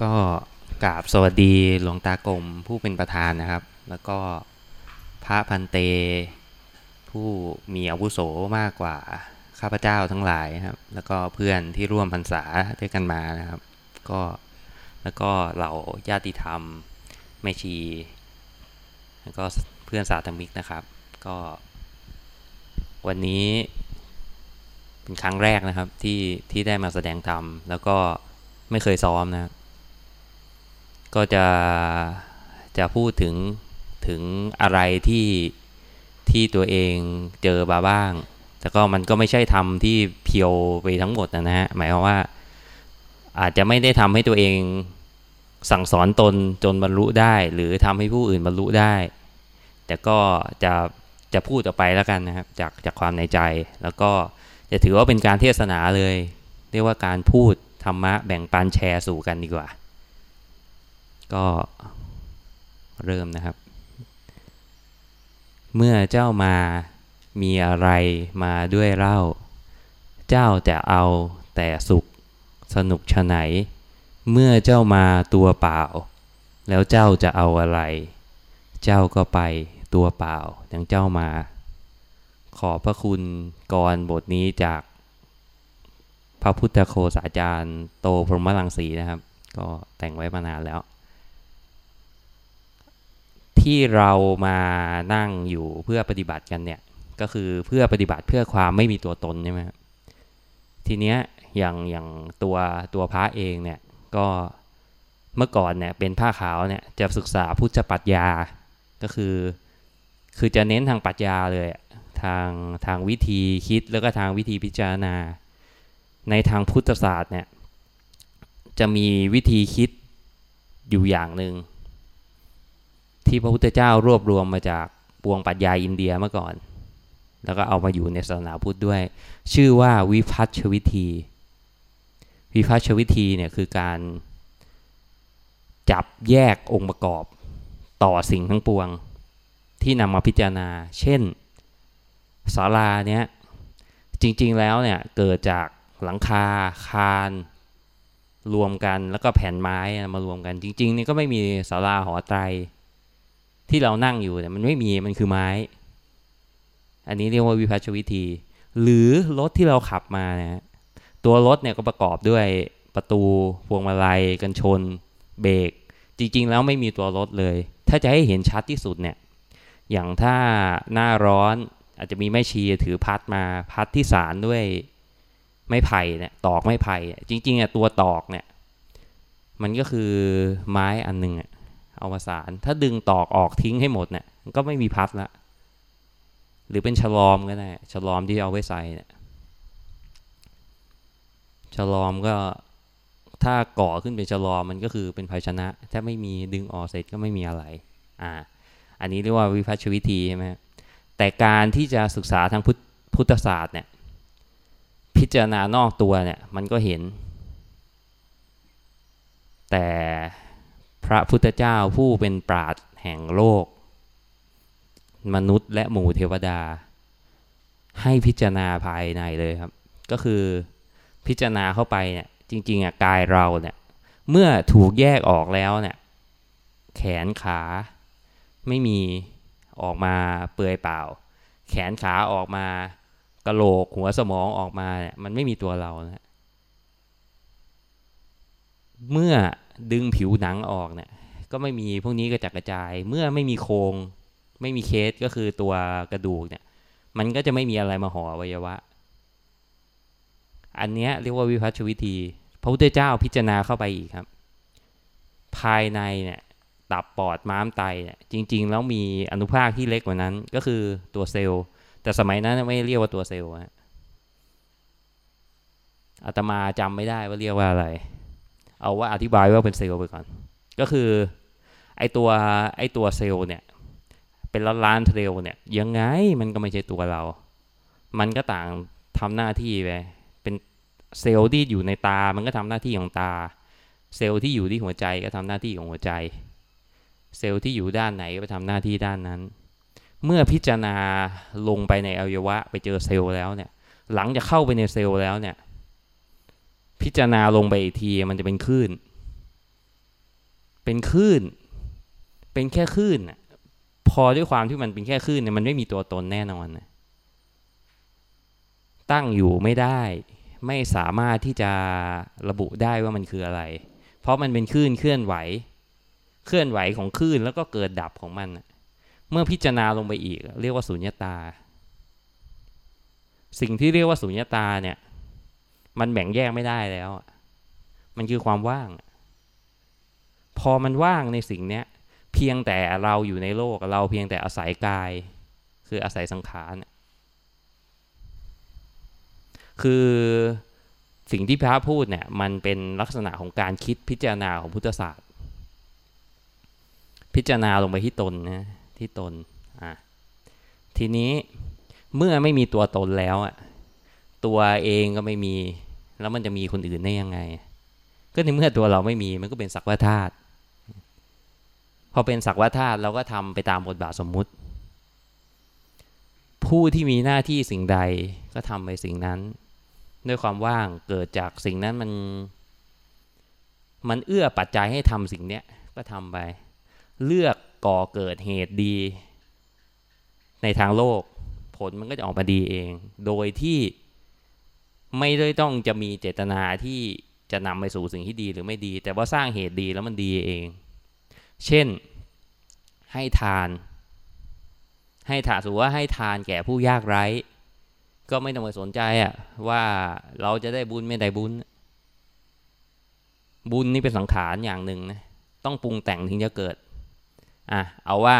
ก็กราบสวัสดีหลวงตากรมผู้เป็นประธานนะครับ แล้วก็พระพันเต ผู้มีอาวุโสมากกว่าข้าพเจ้าทั้งหลายครับ แล้วก็เพื่อนที่ร่วมพรรษาด้วยกันมานะครับ ก็แล้วก็เหล่าญาติธรรมแม่ชี แล้วก็เพื่อนสาธมิกนะครับ ก็ วันนี้เป็นครั้งแรกนะครับที่ที่ได้มาแสดงธรรมแล้วก็ไม่เคยซ้อมนะครับ ก็จะจะพูดถึงถึงอะไรที่ที่ตัวเองเจอมาบ้าง แต่ก็มันก็ไม่ใช่ทำที่เพียวไปทั้งหมดนะฮะ หมายความว่า อาจจะไม่ได้ทำให้ตัวเองสั่งสอนตนจนบรรลุได้ หรือทำให้ผู้อื่นบรรลุได้ แต่ก็จะจะพูดออกไปแล้วกันนะครับจากจากความในใจ แล้วก็จะถือว่าเป็นการเทศนาเลย เรียกว่าการพูดธรรมะแบ่งปันแชร์สู่กันดีกว่า ก็เริ่มนะครับ เมื่อเจ้ามามีอะไรมาด้วยเล่า เจ้าจะเอาแต่สุขสนุกชะไหน เมื่อเจ้ามาตัวเปล่า แล้วเจ้าจะเอาอะไร เจ้าก็ไปตัวเปล่าดังเจ้ามา ขอพระคุณกรบทนี้จาก พระพุทธโคสาจารย์โตพรหมลังสีนะครับ ก็แต่งไว้มานานแล้ว ที่เรามานั่งอยู่เพื่อปฏิบัติกันเนี่ย ก็คือเพื่อปฏิบัติเพื่อความไม่มีตัวตนใช่ไหมครับทีเนี้ยอย่างอย่างตัวตัวพระเองเนี่ยก็เมื่อก่อนเนี่ยเป็นผ้าขาวเนี่ยจะศึกษาพุทธปัญญาก็คือ คือจะเน้นทางปรัชญาเลยทางทางวิธีคิดแล้วก็ทางวิธีพิจารณา ในทางพุทธศาสตร์เนี่ยจะมีวิธีคิดอยู่อย่างหนึ่ง ที่พระพุทธเจ้ารวบรวมมาจากปวงปรัชญาอินเดียเมื่อก่อน แล้วก็เอามาอยู่ในศาสนาพุทธด้วย ชื่อว่าวิพัฒชวิธี วิพัฒชวิธีเนี่ยคือการจับแยกองค์ประกอบต่อสิ่งทั้งปวง ที่นำมาพิจารณา เช่นศาลาเนี้ยจริง ๆ แล้วเนี่ยเกิดจากหลังคาคานรวมกันแล้วก็แผ่นไม้มารวมกันจริง ๆ นี่ก็ไม่มีศาลาหอไตร ที่เรานั่งอยู่เนี่ยมันไม่มีมันคือไม้ อันนี้เรียกว่าวิพัฒชวิธี หรือรถที่เราขับมาเนี่ยตัวรถเนี่ยก็ประกอบด้วยประตูพวงมาลัย กันชน เบรกจริง ๆ แล้วไม่มีตัวรถเลย ถ้าจะให้เห็นชัดที่สุดเนี่ย อย่างถ้าหน้าร้อนอาจจะมีแม่ชีถือพัดมาพัดที่สารด้วยไม้ไผ่เนี่ยตอกไม้ไผ่จริงๆอะตัวตอกเนี่ย มันก็คือไม้อันหนึ่งอะ เอามาสาร ถ้าดึงตอกออกทิ้งให้หมดเนี่ยก็ไม่มีพัดละ หรือเป็นฉลอมก็ได้ฉลอมที่เอาไว้ใส่เนี่ยฉลอมก็ถ้าก่อขึ้นเป็นฉลอมมันก็คือเป็นภาชนะ ถ้าไม่มีดึงออกเสร็จก็ไม่มีอะไร อ่า อันนี้เรียกว่าวิพัชวิธีใช่ไหมแต่การที่จะศึกษาทางพุพุทธศาสตร์เนี่ย พิจารณานอกตัวเนี่ย มันก็เห็น แต่ พระพุทธเจ้าผู้เป็นปราดแห่งโลก มนุษย์และหมู่เทวดา ให้พิจารณาภายในเลยครับ ก็คือพิจารณาเข้าไปเนี่ย จริง ๆอะกายเราเนี่ย เมื่อถูกแยกออกแล้วเนี่ย แขนขาไม่มีออกมาเปลือยเปล่า แขนขาออกมากระโหลกหัวสมองออกมาเนี่ยมันไม่มีตัวเรานะ เมื่อ ดึงผิวหนังออกเนี่ย ก็ไม่มีพวกนี้ก็จักกระจาย เมื่อไม่มีโครงไม่มีเคสก็คือตัวกระดูกเนี่ย มันก็จะไม่มีอะไรมาห่ออวัยวะ อันเนี้ยเรียกว่าวิพัฒชวิธีพระพุทธเจ้าพิจารณาเข้าไปอีกครับ ภายในเนี่ยตับปอดม้ามไตเนี่ยจริง ๆ แล้วมีอนุภาคที่เล็กกว่านั้น ก็คือตัวเซลล์ แต่สมัยนั้นไม่เรียกว่าตัวเซลล์อาตมาจำไม่ได้ว่าเรียกว่าอะไร เอาว่าอธิบายว่าเป็นเซลล์ไปก่อน ก็คือไอตัวไอตัวเซลล์เนี่ยเป็นล้านล้านเซลล์เนี่ยยังไงมันก็ไม่ใช่ตัวเรา มันก็ต่างทำหน้าที่ไปเป็นเซลล์ที่อยู่ในตา มันก็ทำหน้าที่ของตา เซลล์ที่อยู่ที่หัวใจก็ทำหน้าที่ของหัวใจ เซลล์ที่อยู่ด้านไหนก็ไปทำหน้าที่ด้านนั้น เมื่อพิจารณาลงไปในอวัยวะไปเจอเซลล์แล้วเนี่ยหลังจากเข้าไปในเซลล์แล้วเนี่ย พิจารณาลงไปอีกทีมันจะเป็นคลื่น เป็นคลื่น เป็นแค่คลื่นพอด้วยความที่มันเป็นแค่คลื่นเนี่ยมันไม่มีตัวตนแน่นอนนะตั้งอยู่ไม่ได้ ไม่สามารถที่จะระบุได้ว่ามันคืออะไร เพราะมันเป็นคลื่นเคลื่อนไหว เคลื่อนไหวของคลื่นแล้วก็เกิดดับของมัน เมื่อพิจารณาลงไปอีก เรียกว่าสุญญตา สิ่งที่เรียกว่าสุญญตาเนี่ย มันแบ่งแยกไม่ได้แล้ว มันคือความว่าง พอมันว่างในสิ่งเนี้ย เพียงแต่เราอยู่ในโลกเราเพียงแต่อาศัยกาย คืออาศัยสังขารคือสิ่งที่พระพูดเนี่ยมันเป็นลักษณะของการคิดพิจารณาของพุทธศาสตร์ พิจารณาลงไปที่ตนนะที่ตนอะทีนี้เมื่อไม่มีตัวตนแล้วอะ ตัวเองก็ไม่มี แล้วมันจะมีคนอื่นได้ยังไง ก็ในเมื่อตัวเราไม่มีมันก็เป็นสักว่าธาตุพอเป็นสักว่าธาตุเราก็ทำไปตามบทบาทสมมุติ ผู้ที่มีหน้าที่สิ่งใดก็ทำไปสิ่งนั้น ด้วยความว่างเกิดจากสิ่งนั้นมัน มันเอื้อปัจจัยให้ทำสิ่งเนี้ยก็ทำไป เลือกก่อเกิดเหตุดี ในทางโลก ผลมันก็จะออกมาดีเอง โดยที่ ไม่ได้ต้องจะมีเจตนาที่จะนำไปสู่สิ่งที่ดีหรือไม่ดี แต่ว่าสร้างเหตุดีแล้วมันดีเอง เช่นให้ทาน ให้ถาสูว่าให้ทานแก่ผู้ยากไร้ ก็ไม่ต้องไปสนใจอะว่าเราจะได้บุญไม่ได้บุญ บุญนี่เป็นสังขารอย่างหนึ่งนะต้องปรุงแต่งถึงจะเกิดอะเอาว่า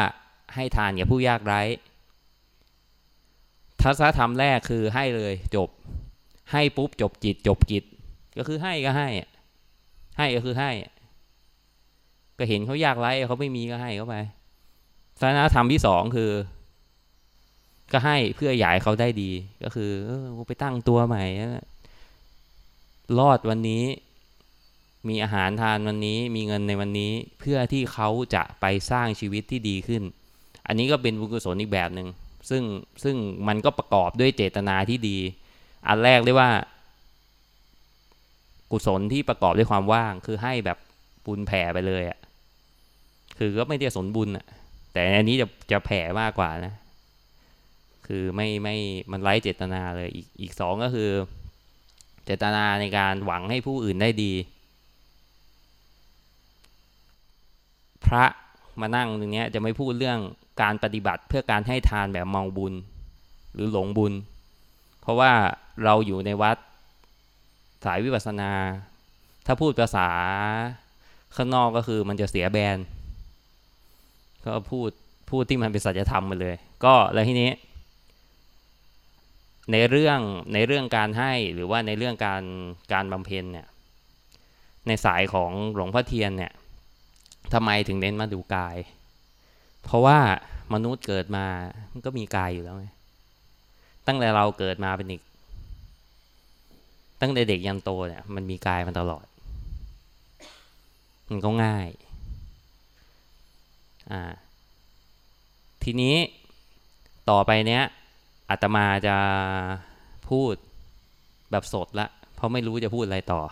ให้ทานแก่ผู้ยากไร้ทัศนธรรมแรกคือให้เลยจบ ให้ปุ๊บจบจิตจบจิตก็คือให้ก็ให้ ให้ก็คือให้ ก็เห็นเขายากไร้เขาไม่มีก็ให้เขาไปศาสนาธรรมที่สองคือ ก็ให้เพื่อหยายเขาได้ดี ก็คือ เออไปตั้งตัวใหม่รอดวันนี้มีอาหารทานวันนี้มีเงินในวันนี้เพื่อที่เขาจะไปสร้างชีวิตที่ดีขึ้น อันนี้ก็เป็นบุญกุศลอีกแบบหนึ่งซึ่งซึ่งมันก็ประกอบด้วยเจตนาที่ดี อันแรกเรียกว่า กุศลที่ประกอบด้วยความว่าง คือให้แบบบุญแผ่ไปเลยอะ่ะคือก็ไม่ได้สนบุญอะ่ะ แต่อันนี้จะจะแผ่มากกว่านะ คือไม่ไม่มันไร้เจตนาเลยอีกอีกสองก็คือ เจตนาในการหวังให้ผู้อื่นได้ดี พระมานั่งตรงนี้จะไม่พูดเรื่องการปฏิบัติเพื่อการให้ทานแบบเมาบุญ หรือหลงบุญ เพราะว่า เราอยู่ในวัดสายวิปัสนา ถ้าพูดภาษาข้างนอกก็คือมันจะเสียแบรนด์ก็พูดพูดที่มันเป็นสัจธรรมมาเลย ก็แล้วทีนี้ ในเรื่องในเรื่องการให้หรือว่าในเรื่องการการบำเพ็ญเนี่ย ในสายของหลวงพ่อเทียนเนี่ยทำไมถึงเน้นมาดูกาย เพราะว่ามนุษย์เกิดมามันก็มีกายอยู่แล้วไงตั้งแต่เราเกิดมาเป็นอีก ตั้งแต่เด็กยันโตเนี่ยมันมีกายมันตลอด มันก็ง่ายอ่าทีนี้ต่อไปเนี้ยอาตมาจะพูดแบบสดละ เพราะไม่รู้จะพูดอะไรต่อ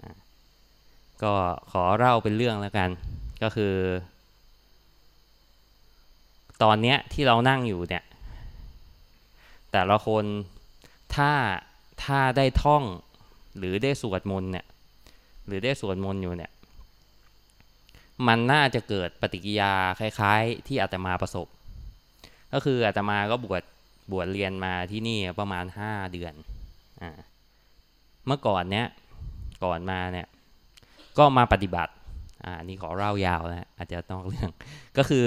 อก็ขอเล่าเป็นเรื่องแล้วกัน ก็คือ ตอนเนี้ยที่เรานั่งอยู่เนี่ย แต่ละคนถ้า ถ้าได้ท่องหรือได้สวดมนต์เนี่ยหรือได้สวดมนต์อยู่เนี่ยมันน่าจะเกิดปฏิกิยาคล้ายๆ ที่อาตมาประสบ ก็คืออาตมาก็บวชบวชเรียนมาที่นี่ประมาณห้าเดือนอ่าเมื่อก่อนเนี้ยก่อนมาเนี่ยก็มาปฏิบัติอ่านี่ขอเล่ายาวนะอาจจะต้องเรื่องก็คือ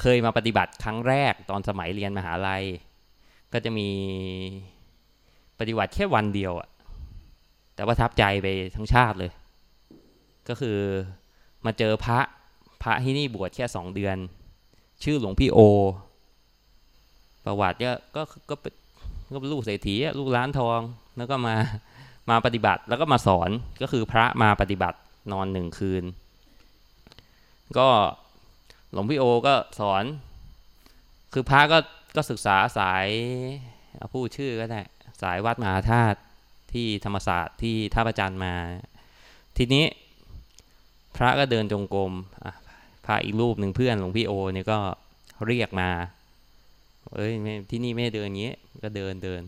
เคยมาปฏิบัติครั้งแรกตอนสมัยเรียนมหาลัย ก็จะมี ปฏิบัติแค่วันเดียวอะแต่ว่าทับใจไปทั้งชาติเลย ก็คือมาเจอพระพระที่นี่บวชแค่สองเดือน ชื่อหลวงพี่โอ ประวัติก็ก็ก็ก็ลูกเศรษฐีลูกร้านทองแล้วก็มามาปฏิบัติแล้วก็มาสอนก็คือพระมาปฏิบัตินอนหนึ่งคืน ก็หลวงพี่โอก็สอน คือพระก็ก็ศึกษาสายพูดชื่อก็ได้ สายวัดมหาธาตุที่ธรรมศาสตร์ที่ท่าประจันมา ทีนี้พระก็เดินจงกรมพระอีกรูปหนึ่งเพื่อนหลวงพี่โอเนี่ยก็เรียกมา เอ้ยที่นี่ไม่เดินอย่างนี้ก็เดินเดิน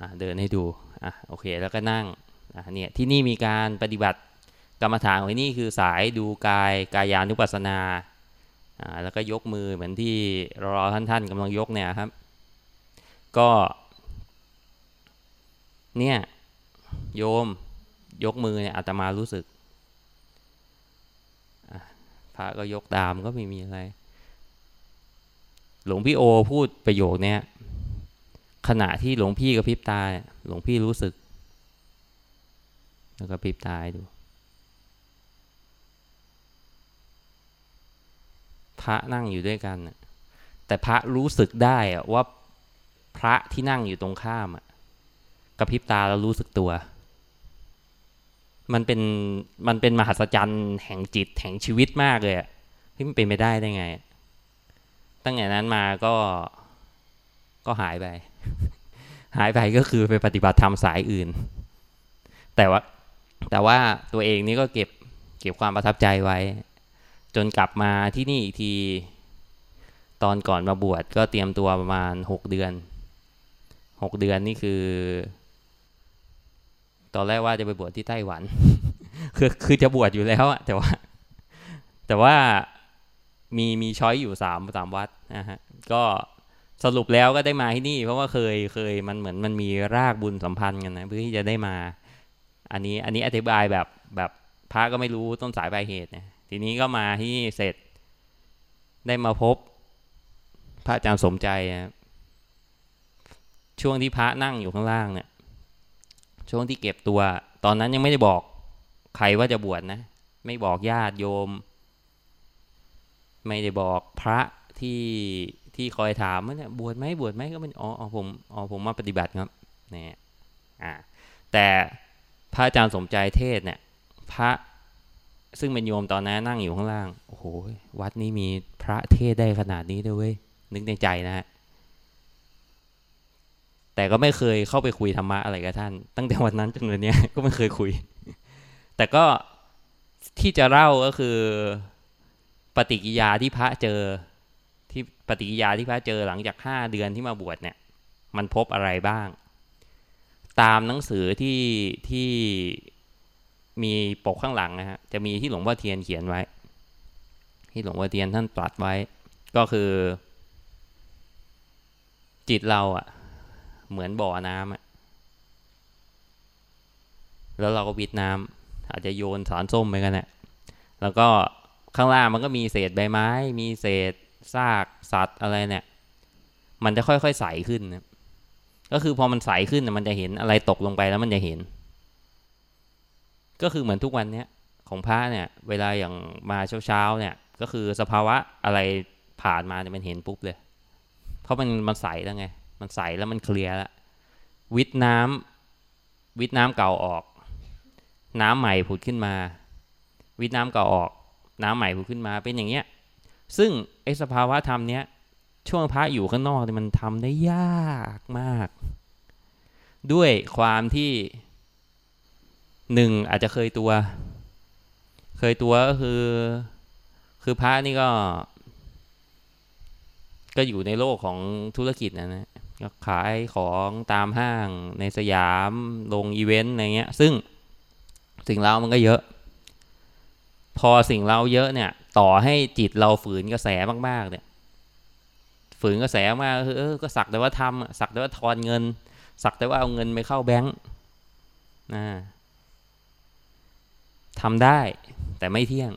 อะเดินให้ดูอะโอเคแล้วก็นั่งอะเนี่ยที่นี่มีการปฏิบัติกรรมฐานไว้นี่คือสายดูกายกายานุปัสสนาอ่าแล้วก็ยกมือเหมือนที่รอท่านท่านกำลังยกเนี่ยครับ ก็ เนี่ยโยมยกมือเนี่ยอาตมารู้สึกพระก็ยกตามก็ไม่มีอะไร หลวงพี่โอพูดประโยคเนี้ยขณะที่หลวงพี่กับพริบตา หลวงพี่รู้สึก แล้วก็พริบตาดู พระนั่งอยู่ด้วยกัน แต่พระรู้สึกได้ว่า พระที่นั่งอยู่ตรงข้ามกระพริบตาแล้วรู้สึกตัว มันเป็นมันเป็นมหัศจรรย์แห่งจิตแห่งชีวิตมากเลยอะที่มันเป็นไปได้ได้ไง ตั้งแต่นั้นมาก็ก็หายไป หายไปก็คือไปปฏิบัติธรรมสายอื่น แต่ว่าแต่ว่าตัวเองนี่ก็เก็บเก็บความประทับใจไว้ จนกลับมาที่นี่อีกที ตอนก่อนมาบวชก็เตรียมตัวประมาณหกเดือน หกเดือนนี่คือ ตอนแรกว่าจะไปบวชที่ไต้หวัน คือคือจะบวชอยู่แล้วอะแต่ว่า แต่ว่ามีมีช้อยอยู่สามสามวัดนะฮะก็สรุปแล้วก็ได้มาที่นี่ เพราะว่าเคยเคยมันเหมือนมันมีรากบุญสัมพันธ์กันนะเพื่อที่จะได้มา อันนี้อันนี้อธิบายแบบแบบพระก็ไม่รู้ต้นสายปลายเหตุนะทีนี้ก็มาที่เสร็จได้มาพบพระอาจารย์สมใจนะ ช่วงที่พระนั่งอยู่ข้างล่างเนี่ย ช่วงที่เก็บตัว ตอนนั้นยังไม่ได้บอกใครว่าจะบวชนะ ไม่บอกญาติโยม ไม่ได้บอกพระที่ที่คอยถามว่าเนี่ยบวชไหมบวชไหมก็เป็นอ๋อผมอ๋อผมมาปฏิบัติครับเนี่ยอ่าแต่พระอาจารย์สมใจเทศเนี่ย พระซึ่งเป็นโยมตอนนั้นนั่งอยู่ข้างล่าง โอ้โห วัดนี้มีพระเทศได้ขนาดนี้ด้วยเว้ย นึกในใจนะฮะ แต่ก็ไม่เคยเข้าไปคุยธรรมะอะไรกับท่าน ตั้งแต่วันนั้นจนวันนี้ก็ไม่เคยคุย แต่ก็ที่จะเล่าก็คือปฏิกิยาที่พระเจอที่ปฏิกิยาที่พระเจอหลังจากห้าเดือนที่มาบวชเนี่ย มันพบอะไรบ้าง ตามหนังสือที่ที่มีปกข้างหลังนะฮะจะมีที่หลวงพ่อเทียนเขียนไว้ ที่หลวงพ่อเทียนท่านตรัสไว้ ก็คือ จิตเราอะ เหมือนบ่อน้ำอะแล้วเราก็วิดน้ำอาจจะโยนสารส้มไปกันแหละแล้วก็ข้างล่างมันก็มีเศษใบไม้ มีเศษซากสัตว์อะไรเนี่ย มันจะค่อยๆใสขึ้นนะก็คือพอมันใสขึ้นมันจะเห็นอะไรตกลงไปแล้วมันจะเห็น ก็คือเหมือนทุกวันเนี้ยของพระเนี่ย เวลาอย่างมาเช้าๆเนี่ย ก็คือสภาวะอะไรผ่านมาเนี่ยมันเห็นปุ๊บเลย เพราะมันมันใสแล้วไง มันใสแล้วมันเคลียร์แล้ววิทน้ำวิทน้ำเก่าออก น้ำใหม่ผุดขึ้นมา วิทน้ำเก่าออก น้ำใหม่ผุดขึ้นมาเป็นอย่างเงี้ยซึ่งไอสภาวะธรรมเนี้ยช่วงพระอยู่ข้างนอกเนี่ยมันทำได้ยากมาก ด้วยความที่หนึ่งอาจจะเคยตัว เคยตัวก็คือ คือพระนี่ก็ ก็อยู่ในโลกของธุรกิจนะนะ ขายของตามห้างในสยามลงอีเวนต์อะไรเงี้ย ซึ่งสิ่งเรามันก็เยอะ พอสิ่งเราเยอะเนี่ย ต่อให้จิตเราฝืนกระแสมากๆ เนี่ย ฝืนกระแสมากคือเออก็สักแต่ว่าทำสักแต่ว่าทอนเงิน สักแต่ว่าเอาเงินไปเข้าแบงค์นะทำได้ แต่ไม่เที่ยง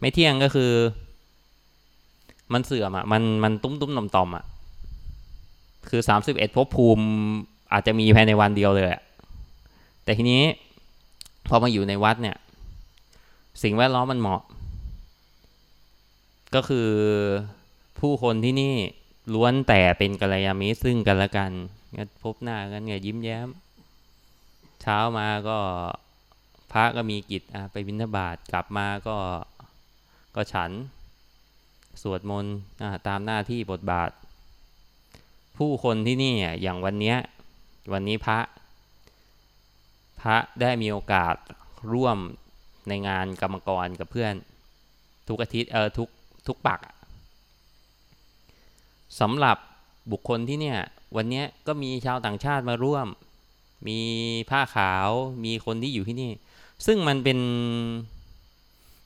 ไม่เที่ยงก็คือ มันเสื่อมอะมันมันตุ้มตุ้มต่อมต่อมอะ คือสามสิบเอ็ดภพภูมิอาจจะมีภายในวันเดียวเลยแต่ทีนี้พอมาอยู่ในวัดเนี่ย สิ่งแวดล้อมมันเหมาะ ก็คือผู้คนที่นี่ล้วนแต่เป็นกัลยาณมิตรซึ่งกันและกันพบหน้ากันไงยิ้มแย้ม เช้ามาก็พระก็มีกิจไปบิณฑบาตกลับมาก็ก็ฉัน สวดมนต์ตามหน้าที่บทบาท ผู้คนที่นี่อย่างวันนี้วันนี้พระ พระได้มีโอกาสร่วมในงานกรรมกรกับเพื่อน ทุกอาทิตย์เออทุกทุกปักสำหรับบุคคลที่เนี่ยวันนี้ก็มีชาวต่างชาติมาร่วม มีผ้าขาวมีคนที่อยู่ที่นี่ ซึ่งมันเป็น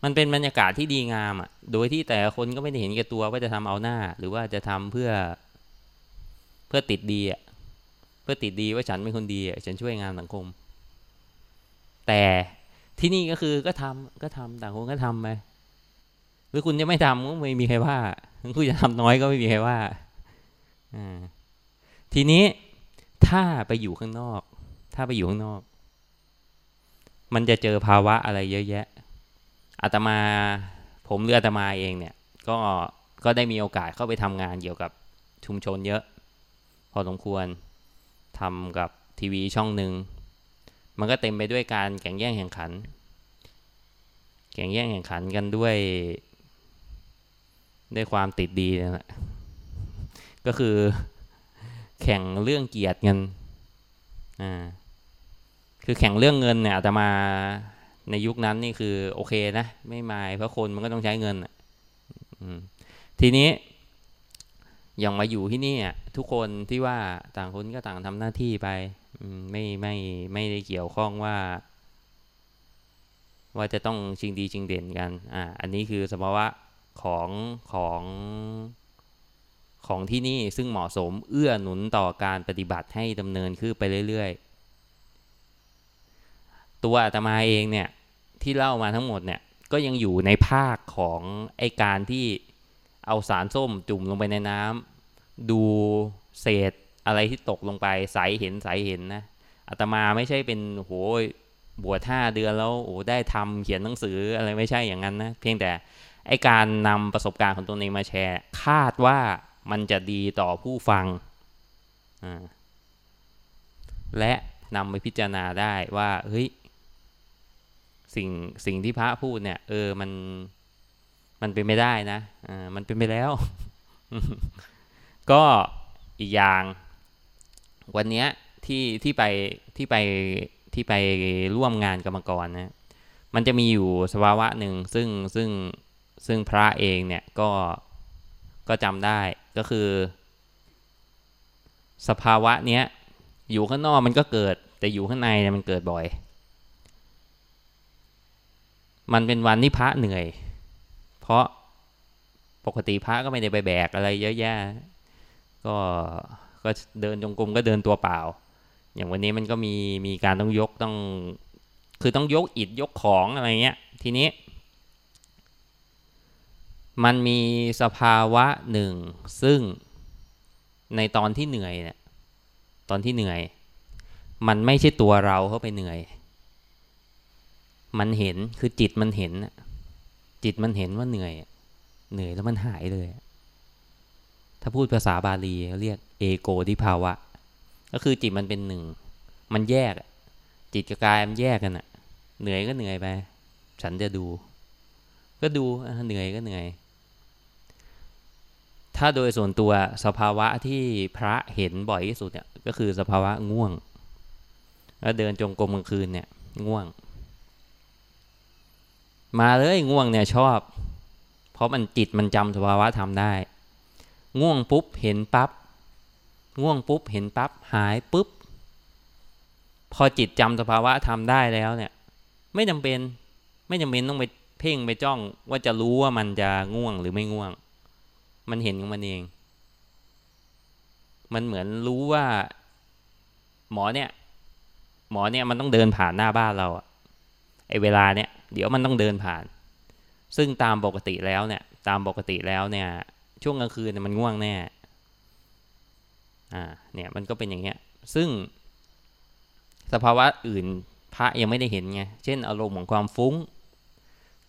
มันเป็นบรรยากาศที่ดีงามอะ่ะ โดยที่แต่คนก็ไม่ได้เห็นแก่ตัวว่าจะทำเอาหน้า หรือว่าจะทำเพื่อ พื่อติดดีอะเพื่อติดดีว่าฉันเป็นคนดีอะฉันช่วยงานสังคม แต่ที่นี่ก็คือก็ทำก็ทำต่างคนก็ทำไปหรือคุณจะไม่ทำก็ไม่มีใครว่าคุณจะทำน้อยก็ไม่มีใครว่าทีนี้ถ้าไปอยู่ข้างนอก ถ้าไปอยู่ข้างนอก มันจะเจอภาวะอะไรเยอะแยะอาตมา ผมเรืออาตมาเองเนี่ย ก็ก็ได้มีโอกาสเข้าไปทำงานเกี่ยวกับชุมชนเยอะ พอสมควรทำกับทีวีช่องหนึ่งมันก็เต็มไปด้วยการแข่งแย่งแข่งขัน แข่งแย่งแข่งขันกันด้วย ด้วยความติดดีนั่นแหละก็คือแข่งเรื่องเกียรติเงินอ่าคือแข่งเรื่องเงินเนี่ยอาตมาในยุคนั้นนี่คือโอเคนะ ไม่มายเพราะคนมันก็ต้องใช้เงินทีนี้ อย่างมาอยู่ที่นี่ทุกคนที่ว่าต่างคนก็ต่างทำหน้าที่ไปไม่ไม่ไม่ได้เกี่ยวข้องว่า ว่าจะต้องชิงดีชิงเด่นกันอ่าอันนี้คือสภาวะของของของที่นี่ซึ่งเหมาะสมเอื้อหนุนต่อการปฏิบัติให้ดำเนินขึ้นไปเรื่อยๆ ตัวอาตมาเองเนี่ยที่เล่ามาทั้งหมดเนี่ยก็ยังอยู่ในภาคของไอการที่เอาสารส้มจุ่มลงไปในน้ำ ดูเศษอะไรที่ตกลงไปใสเห็นใสเห็นนะอาตมาไม่ใช่เป็นโหบวชห้าเดือนแล้วโอ้ได้ทำเขียนหนังสืออะไรไม่ใช่อย่างนั้นนะเพียงแต่ไอการนำประสบการณ์ของตัวเองมาแชร์ คาดว่ามันจะดีต่อผู้ฟัง และนำไปพิจารณาได้ว่าเฮ้ยสิ่งสิ่งที่พระพูดเนี่ย เออมันมันเป็นไม่ได้นะอ่ามันเป็นไปแล้ว ก็อีกอย่าง วันเนี้ยที่ที่ไปที่ไปที่ไปร่วมงานกรรมกรนะมันจะมีอยู่สภาวะหนึ่งซึ่งซึ่งซึ่งพระเองเนี่ยก็ก็จำได้ก็คือ สภาวะเนี้ยอยู่ข้างนอกมันก็เกิด แต่อยู่ข้างในเนี่ยมันเกิดบ่อย มันเป็นวันที่พระเหนื่อย เพราะปกติพระก็ไม่ได้ไปแบกอะไรเยอะแยะ ก็ก็เดินจงกรมก็เดินตัวเปล่า อย่างวันนี้มันก็มีมีการต้องยกต้อง คือต้องยกอิฐยกของอะไรเงี้ย ทีนี้ มันมีสภาวะหนึ่ง ซึ่งในตอนที่เหนื่อยเนี่ย ตอนที่เหนื่อย มันไม่ใช่ตัวเราเข้าไปเหนื่อย มันเห็นคือจิตมันเห็นจิตมันเห็นว่าเหนื่อย เหนื่อยแล้วมันหายเลย ถ้าพูดภาษาบาลีเรียกเอโกทิภาวะ ก็คือจิตมันเป็นหนึ่ง มันแยก จิตกับกายมันแยกกันอะเหนื่อยก็เหนื่อยไป ฉันจะดู ก็ดูเหนื่อยก็เหนื่อย ถ้าโดยส่วนตัวสภาวะที่พระเห็นบ่อยที่สุดเนี่ยก็คือสภาวะง่วงแล้วเดินจงกรมกลางคืนเนี่ย ง่วง มาเลยง่วงเนี่ยชอบ เพราะมันจิตมันจำสภาวะทำได้ ง่วงปุ๊บเห็นปับ๊บง่วงปุ๊บเห็นปับ๊บหายปุ๊บ พอจิตจำสภาวะทำได้แล้วเนี่ย ไม่จำเป็นไม่จำเป็นต้องไปเพ่งไปจ้องว่าจะรู้ว่ามันจะง่วงหรือไม่ง่วง มันเห็นของมันเอง มันเหมือนรู้ว่า หมอเนี่ย หมอเนี่ยมันต้องเดินผ่านหน้าบ้านเราอะไอเวลาเนี่ย เดี๋ยวมันต้องเดินผ่าน ซึ่งตามปกติแล้วเนี่ย ตามปกติแล้วเนี่ย ช่วงกลางคืนเนี่ยมันง่วงแน่ อ่า เนี่ยมันก็เป็นอย่างเงี้ย ซึ่งสภาวะอื่นพระยังไม่ได้เห็นไง เช่น อารมณ์ของความฟุ้ง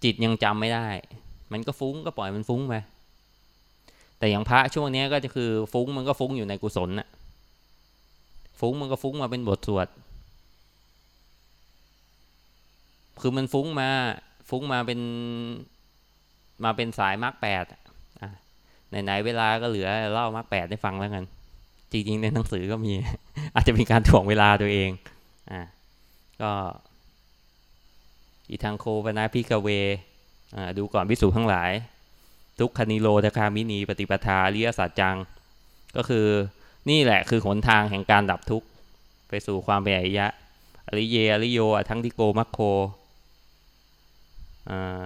จิตยังจำไม่ได้ มันก็ฟุ้งก็ปล่อยมันฟุ้งไป แต่อย่างพระช่วงนี้ก็จะคือฟุ้งมันก็ฟุ้งอยู่ในกุศลน่ะ ฟุ้งมันก็ฟุ้งมาเป็นบทสวด คือมันฟุ้งมา ฟุ้งมาเป็น มาเป็นสายมาร์กแปด ไหนๆเวลาก็เหลือเล่ามาร์กแปดได้ฟังแล้วกัน จริงๆในหนังสือก็มี อาจจะมีการถ่วงเวลาตัวเองอะก็อีทางโคปนาพิกเวดูก่อนพิสูจทั้งหลาย ทุกคณิโลตคามินี ปฏิปทาเรียสัจจัง ก็คือนี่แหละคือหนทางแห่งการดับทุกข์ ไปสู่ความเป็นอริยะ อริเย อริโย ทั้งทิโกมัคโคอ่า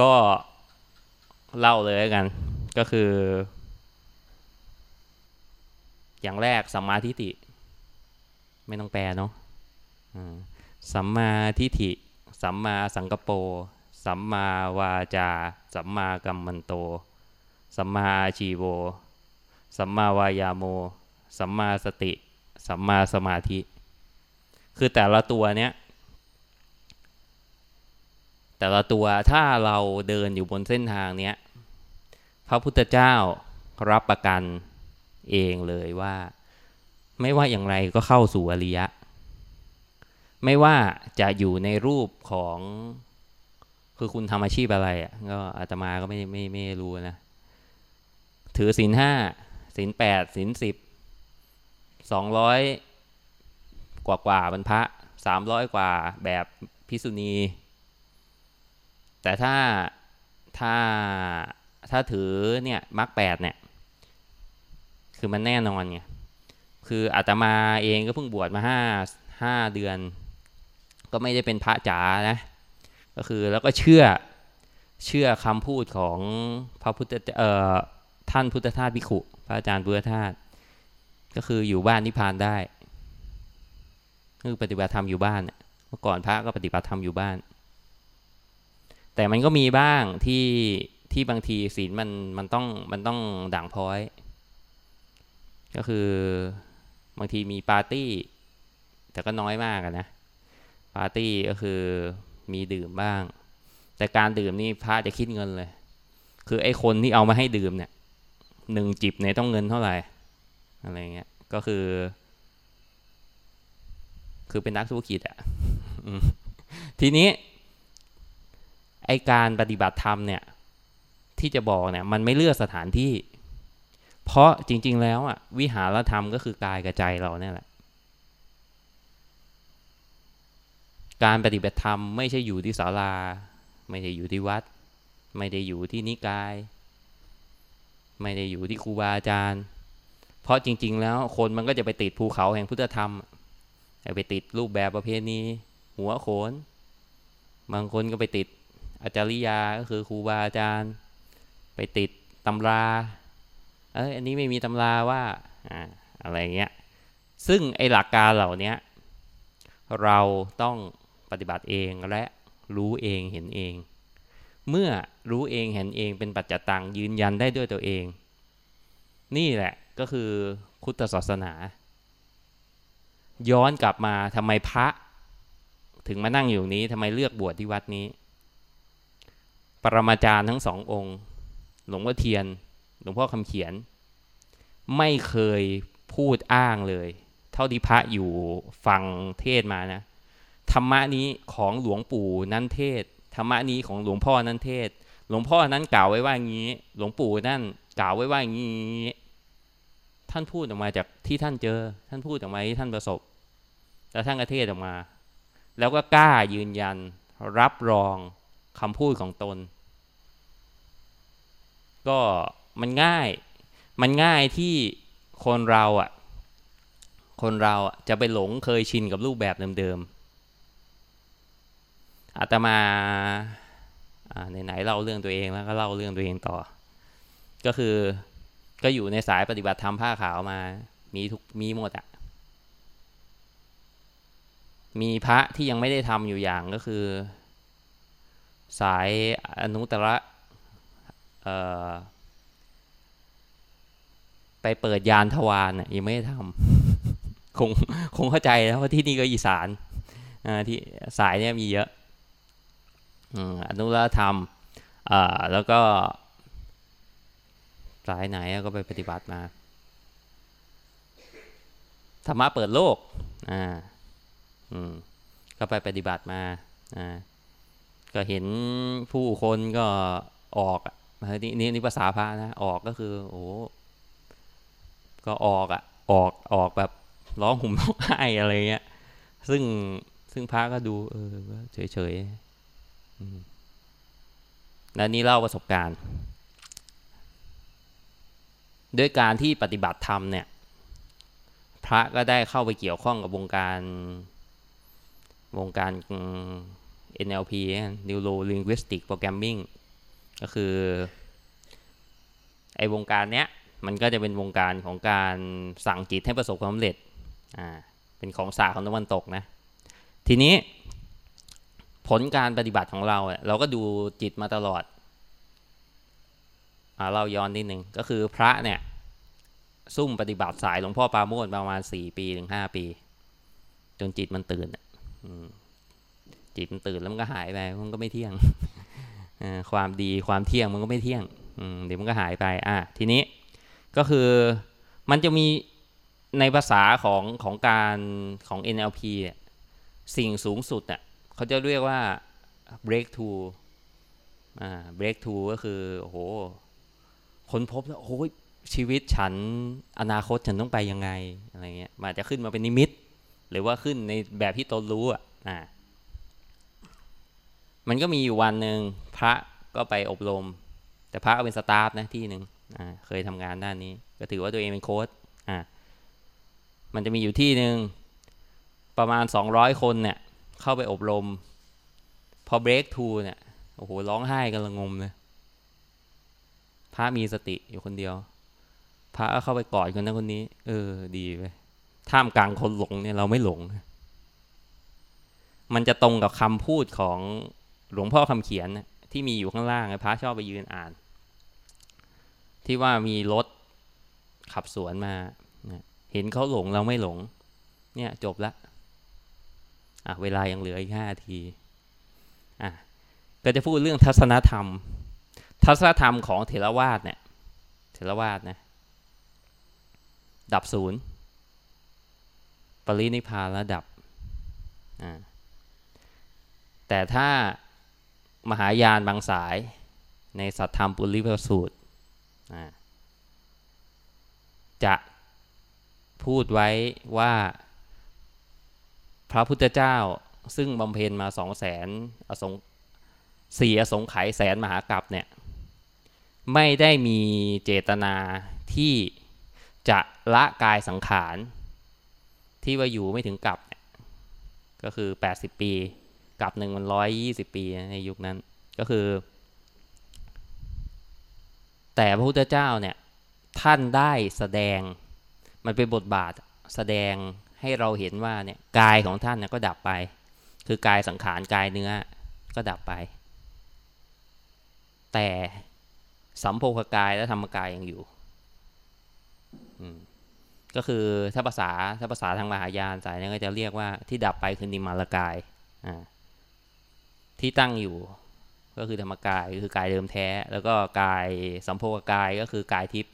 ก็เล่าเลยกัน ก็คือ อย่างแรกสัมมาทิฏฐิไม่ต้องแปลเนาะสัมมาทิฏฐิ สัมมาสังกปรสัมมาวาจา สัมมากัมมันโต สัมมาชีโว สัมมาวายาโม สัมมาสติ สัมมาสมาธิ คือแต่ละตัวเนี้ย แต่ละตัวถ้าเราเดินอยู่บนเส้นทางเนี้ย ระพุทธเจ้ารับประกันเองเลยว่า ไม่ว่าอย่างไรก็เข้าสู่อริยะ ไม่ว่าจะอยู่ในรูปของคือคุณทำอาชีพอะไรอะก็อาตมาก็ไม่ไม่ไม่รู้นะ ถือศีลห้าศีลแปดศีลสิบสองร้อยกว่ากว่าบรรพะสามร้อยกว่าแบบพิสุณี แต่ถ้าถ้า ถ้าถือเนี่ยมรรคแปดเนี่ย คือมันแน่นอนไงคืออาตมาเองก็เพิ่งบวชมาห้าห้าเดือน ก็ไม่ได้เป็นพระจ๋านะ ก็คือแล้วก็เชื่อเชื่อคำพูดของพระพุทธเอ่อท่านพุทธทาสพิขุพระอาจารย์พุทธทาสก็คืออยู่บ้านนิพพานได้คือปฏิบัติธรรมอยู่บ้านเมื่อก่อนพระก็ปฏิบัติธรรมอยู่บ้าน แต่มันก็มีบ้างที่ ที่บางทีศีลมันมันต้องมันต้องด่างพ้อย ก็คือบางทีมีปาร์ตี้ แต่ก็น้อยมากนะปาร์ตี้ก็คือมีดื่มบ้าง แต่การดื่มนี่พระจะคิดเงินเลย คือไอ้คนที่เอามาให้ดื่มเนี่ยหนึ่งจิบเนี่ยต้องเงินเท่าไหร่อะไรเงี้ยก็คือ คือเป็นนักธุรกิจอะทีนี้ไอการปฏิบัติธรรมเนี่ย ที่จะบอกเนี่ยมันไม่เลือกสถานที่ เพราะจริง ๆ แล้วอะวิหารธรรมก็คือกายกับใจเราเนี่ยแหละ การปฏิบัติธรรมไม่ใช่อยู่ที่ศาลา ไม่ได้อยู่ที่วัด ไม่ได้อยู่ที่นิกาย ไม่ได้อยู่ที่ครูบาอาจารย์ เพราะจริง ๆ แล้วคนมันก็จะไปติดภูเขาแห่งพุทธธรรมไปติดรูปแบบประเพณีหัวโขน บางคนก็ไปติดอาจาริยาก็คือครูบาอาจารย์ ไปติดตำรา เอ้ยอันนี้ไม่มีตำราว่าอะไรเงี้ย ซึ่งไอหลักการเหล่านี้เราต้องปฏิบัติเองและรู้เองเห็นเอง เมื่อรู้เองเห็นเองเป็นปัจจตังยืนยันได้ด้วยตัวเอง นี่แหละก็คือพุทธศาสนา ย้อนกลับมาทำไมพระ ถึงมานั่งอยู่นี้ทำไมเลือกบวชที่วัดนี้ ปรมาจารย์ทั้งสององค์ หลวงพ่อเทียน หลวงพ่อคำเขียน ไม่เคยพูดอ้างเลย เท่าที่พระอยู่ฟังเทศมานะธรรมะนี้ของหลวงปู่นั้นเทศธรรมะนี้ของหลวงพ่อนั้นเทศ หลวงพ่อนั้นกล่าวไว้ว่างี้ หลวงปู่นั่นกล่าวไว้ว่างี้ ท่านพูดออกมาจากที่ท่านเจอ ท่านพูดออกมาที่ท่านประสบ แล้วท่านก็เทศออกมา แล้วก็กล้ายืนยันรับรองคำพูดของตน ก็มันง่าย มันง่ายที่คนเราอะ คนเราอะจะไปหลงเคยชินกับรูปแบบเดิมๆอาตมาไหนๆเล่าเรื่องตัวเองแล้วก็เล่าเรื่องตัวเองต่อ ก็คือก็อยู่ในสายปฏิบัติธรรมผ้าขาวมา มีทุกมีหมดอะมีพระที่ยังไม่ได้ทำอยู่อย่างก็คือ สายอนุตระ ไปเปิดยานทวารยังไม่ได้ทำคงคงเข้าใจแล้วว่าที่นี่ก็อีสานที่สายเนี้ยมีเยอะอนุรัธรรมแล้วก็สายไหนก็ไปปฏิบัติมาธรรมะเปิดโลกอ่าอืมก็ไปปฏิบัติมาอ่าก็เห็นผู้คนก็ออก นี่นี่นี่ภาษาพระนะออกก็คือ โอ้ก็ออกอะ ออกออกแบบร้องห่มร้องไห้อะไรเงี้ย ซึ่งซึ่งพระก็ดู เออเฉยเฉยแล้วนี้เล่าประสบการณ์ ด้วยการที่ปฏิบัติธรรมเนี่ย พระก็ได้เข้าไปเกี่ยวข้องกับวงการวงการ NLP Neuro Linguistic Programming ก็คือ ไอ้วงการเนี้ยมันก็จะเป็นวงการของการสั่งจิตให้ประสบความสำเร็จอ่าเป็นของศาสตร์ของตะวันตกนะ ทีนี้ ผลการปฏิบัติของเราเราก็ดูจิตมาตลอดอ่าเราย้อนนิดหนึ่งก็คือพระเนี่ย ซุ่มปฏิบัติสายหลวงพ่อปาโมดประมาณสี่ปีถึงห้าปี จนจิตมันตื่นอืมจิตมันตื่นแล้วมันก็หายไปมันก็ไม่เที่ยง ความดีความเที่ยงมันก็ไม่เที่ยงเดี๋ยวมันก็หายไปอะทีนี้ก็คือมันจะมีในภาษาของของการของ NLP สิ่งสูงสุดอะเขาจะเรียกว่า breakthrough อ่า breakthrough ก็คือโอ้โหค้นพบแล้วโอ้ยชีวิตฉันอนาคตฉันต้องไปยังไงอะไรเงี้ยมันจะขึ้นมาเป็นนิมิต หรือว่าขึ้นในแบบที่ตนรู้อะอ่า มันก็มีอยู่วันหนึ่งพระก็ไปอบรม แต่พระก็เป็นสตาฟนะที่หนึ่งเคยทำงานด้านนี้ ก็ถือว่าตัวเองเป็นโค้ดอ่ามันจะมีอยู่ที่หนึ่งประมาณสองร้อยคนเนี่ย เข้าไปอบรม พอเบรกทูเนี่ยโอ้โหร้องไห้กันละงมเลยพระมีสติอยู่คนเดียว พระก็เข้าไปกอดคนนั้นคนนี้ เออ ดีไปท่ามกลางคนหลงเนี่ยเราไม่หลง มันจะตรงกับคำพูดของ หลวงพ่อคำเขียนที่มีอยู่ข้างล่างพระชอบไปยืนอ่าน ที่ว่ามีรถขับสวนมาเห็นเขาหลงเราไม่หลง เนี่ยจบละอะเวลายังเหลืออีกห้าทีอะก็จะพูดเรื่องทัศนธรรม ทัศนธรรมของเถรวาทเนี่ยเถรวาทนะดับศูนย์ปรินิพานแล้วดับอ่าแต่ถ้า มหายานบางสาย ในสัตธรรมปุริพสูตร จะพูดไว้ว่าพระพุทธเจ้าซึ่งบำเพ็ญมาสองแสนอสงสี่อสงไขยแสนมหากรัปเนี่ย ไม่ได้มีเจตนาที่จะละกายสังขาร ที่ว่าอยู่ไม่ถึงกลับเนี่ยก็คือ 80 ปี กับหนึ่งมันร้อยยี่สิบปีในยุคนั้นก็คือ แต่พระพุทธเจ้าเนี่ยท่านได้แสดงมันเป็นบทบาทแสดงให้เราเห็นว่าเนี่ยกายของท่านเนี่ยก็ดับไป คือกายสังขารกายเนื้อก็ดับไป แต่สัมโพคกายและธรรมกายยังอยู่ก็คือถ้าภาษาถ้าภาษาทางมหายานสายนี้ก็จะเรียกว่าที่ดับไปคือนิมารกายอ่า ที่ตั้งอยู่ ก็คือธรรมกายคือกายเดิมแท้ แล้วก็กายสัมโพกกายก็คือกายทิพย์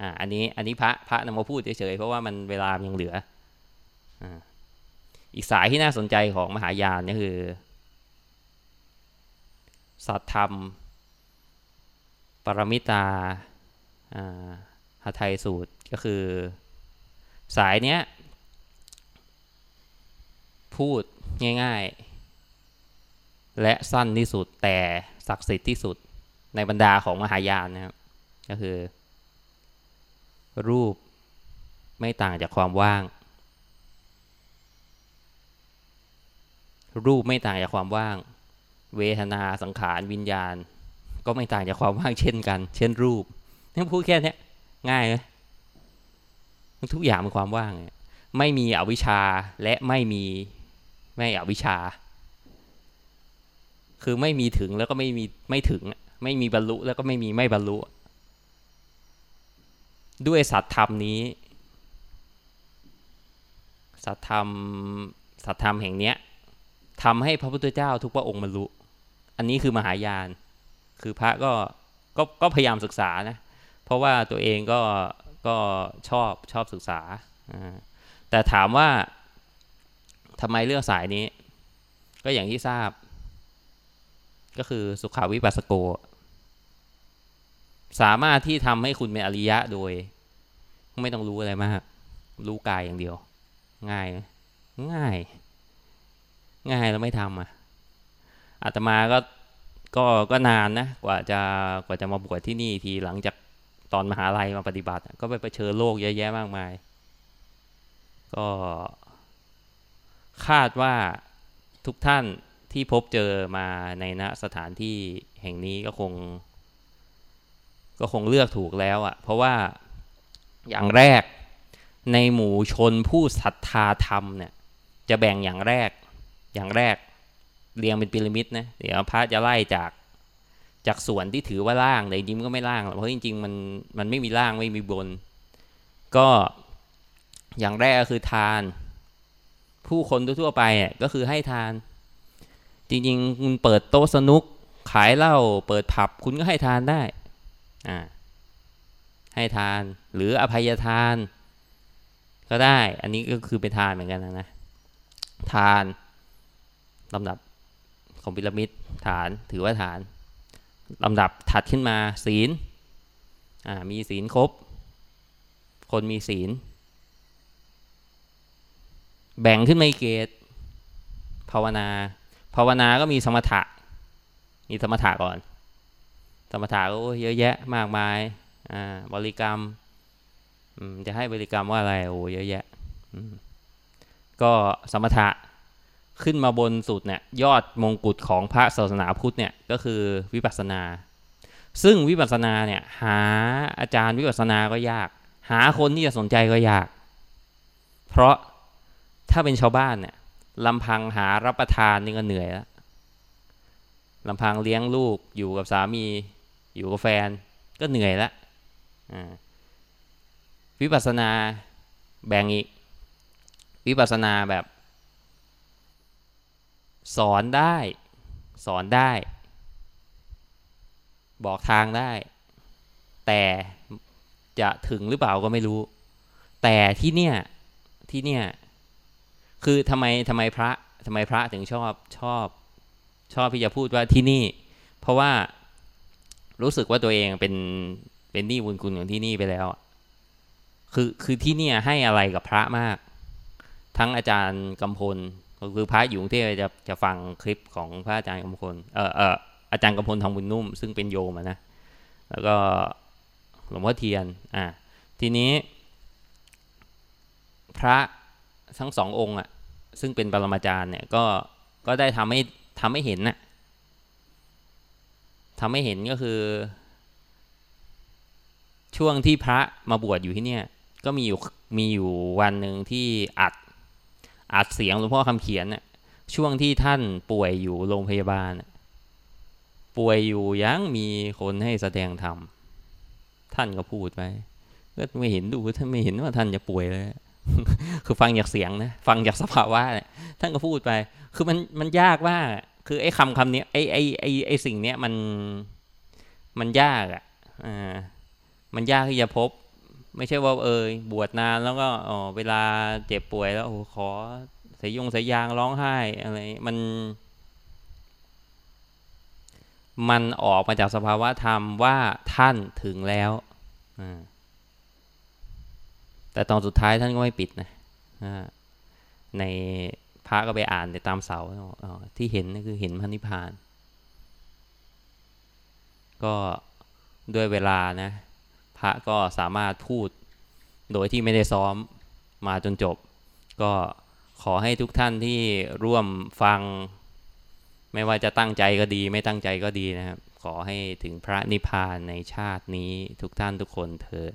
อ่าอันนี้อันนี้พระพระนำมาพูดเฉยๆเพราะว่ามันเวลายังเหลืออ่าอีกสายที่น่าสนใจของมหายานก็คือสัตธรรม ปรมิตาหาไทยสูตรก็คือ สายเนี้ย พูดง่าย ๆ และสั้นที่สุดแต่ศักดิ์สิทธิ์ที่สุดในบรรดาของมหายานนะครับก็คือ รูปไม่ต่างจากความว่าง รูปไม่ต่างจากความว่าง เวทนาสังขารวิญญาณ ก็ไม่ต่างจากความว่างเช่นกัน เช่นรูปนี่พูดแค่นี้ง่ายไหมทุกอย่างเป็นความว่าง ไม่มีอวิชชาและไม่มีไม่อวิชชา คือไม่มีถึงแล้วก็ไม่มีไม่ถึง ไม่มีบรรลุแล้วก็ไม่มีไม่บรรลุ ด้วยสัตธรรมนี้ สัตธรรมสัตธรรมแห่งเนี้ยทำให้พระพุทธเจ้าทุกพระองค์บรรลุ อันนี้คือมหายาน คือพระก็ก็ก็พยายามศึกษานะ เพราะว่าตัวเองก็ก็ชอบชอบศึกษา แต่ถามว่าทำไมเลือกสายนี้ ก็อย่างที่ทราบ ก็คือสุขาวิปัสสโก สามารถที่ทำให้คุณเป็นอริยะโดย ไม่ต้องรู้อะไรมาก รู้กายอย่างเดียว ง่าย ง่าย ง่ายแล้วไม่ทำอะอาตมาก็ก็ก็นานนะกว่าจะกว่าจะมาบวชที่นี่ทีหลังจากตอนมหาลัยมาปฏิบัติ ก็ไปเผชิญโลกเยอะแยะมากมาย ก็คาดว่าทุกท่าน ที่พบเจอมาในณสถานที่แห่งนี้ก็คง ก็คงเลือกถูกแล้วอะ่ะ เพราะว่าอย่างแรกในหมู่ชนผู้ศรัทธาธรรมเนี่ย จะแบ่งอย่างแรก อย่างแรกเรียงเป็นพีระมิดนะเดี๋ยวพระจะไล่จากจากส่วนที่ถือว่าล่างแต่จริงๆก็ไม่ล่างหรอกเพราะจริงๆมันมันไม่มีล่างไม่มีบน ก็อย่างแรกก็คือทาน ผู้คนทั่วไปอะก็คือให้ทาน จริงๆคุณเปิดโต๊ะสนุก ขายเหล้าเปิดผับคุณก็ให้ทานได้อ่าให้ทานหรืออภัยทาน ก็ได้ อันนี้ก็คือเป็นทานเหมือนกันนะนะทานลำดับของพีระมิดฐานถือว่าฐานลำดับถัดขึ้นมาศีลอ่ามีศีลครบ คนมีศีล แบ่งขึ้นมาอีกเกตภาวนา ภาวนาก็มีสมถะ มีสมถะก่อน สมถะก็เยอะแยะมากมายอ่าบริกรรมจะให้บริกรรมว่าอะไรโอ้เยอะแยะก็สมถะขึ้นมาบนสุดเนี่ยยอดมงกุฎของพระศาสนาพุทธเนี่ยก็คือวิปัสสนา ซึ่งวิปัสสนาเนี่ยหาอาจารย์วิปัสสนาก็ยาก หาคนที่จะสนใจก็ยาก เพราะถ้าเป็นชาวบ้านเนี่ย ลำพังหารับประทานนี่ก็เหนื่อยแล้วลำพังเลี้ยงลูกอยู่กับสามีอยู่กับแฟนก็เหนื่อยแล้ววิปัสสนาแบ่งอีก วิปัสสนาแบบ สอนได้ สอนได้ บอกทางได้ แต่จะถึงหรือเปล่าก็ไม่รู้ แต่ที่เนี่ยที่เนี่ย คือทำไมทำไมพระทำไมพระถึงชอบชอบชอบที่จะพูดว่าที่นี่ เพราะว่ารู้สึกว่าตัวเองเป็นเป็นหนี้บุญคุณของที่นี่ไปแล้ว คือคือที่เนี่ยให้อะไรกับพระมาก ทั้งอาจารย์กำพลก็คือพระอยู่ที่จะจะฟังคลิปของพระอาจารย์กำพลเออเอออาจารย์กำพลทองบุญนุ่ม ซึ่งเป็นโยมนะแล้วก็หลวงพ่อเทียนอ่าทีนี้ พระ ทั้งสององค์อะซึ่งเป็นปรมาจารย์เนี่ยก็ก็ได้ทำให้ทำให้เห็นน่ะทำให้เห็นก็คือ ช่วงที่พระมาบวชอยู่ที่เนี่ยก็มีอยู่มีอยู่วันหนึ่งที่อัดอัดเสียงหลวงพ่อคำเขียนน่ะช่วงที่ท่านป่วยอยู่โรงพยาบาล ป่วยอยู่ยังมีคนให้แสดงธรรมท่านก็พูดไปก็ไม่เห็นดูท่านไม่เห็นว่าท่านจะป่วยเลย คือฟังจากเสียงนะฟังจากสภาวะท่านก็พูดไป คือมันมันยากมาคือไอ้คำคำนี้ไอ้ไอ้ไอ้ไอ้สิ่งเนี้ยมันมันยากอะอ่ามันยากที่จะพบ ไม่ใช่ว่าเออบวชนานแล้วก็อ๋อเวลาเจ็บป่วยแล้วโอ้ขอสายยงสายยางร้องไห้อะไรมัน มันออกมาจากสภาวะธรรมว่าท่านถึงแล้วอ่า แต่ตอนสุดท้ายท่านก็ไม่ปิดนะในพระก็ไปอ่านในตามเสาที่เห็นนี่คือเห็นพระนิพพาน ก็ด้วยเวลานะพระก็สามารถพูดโดยที่ไม่ได้ซ้อมมาจนจบ ก็ขอให้ทุกท่านที่ร่วมฟัง ไม่ว่าจะตั้งใจก็ดี ไม่ตั้งใจก็ดีนะครับ ขอให้ถึงพระนิพพานในชาตินี้ทุกท่านทุกคนเทิน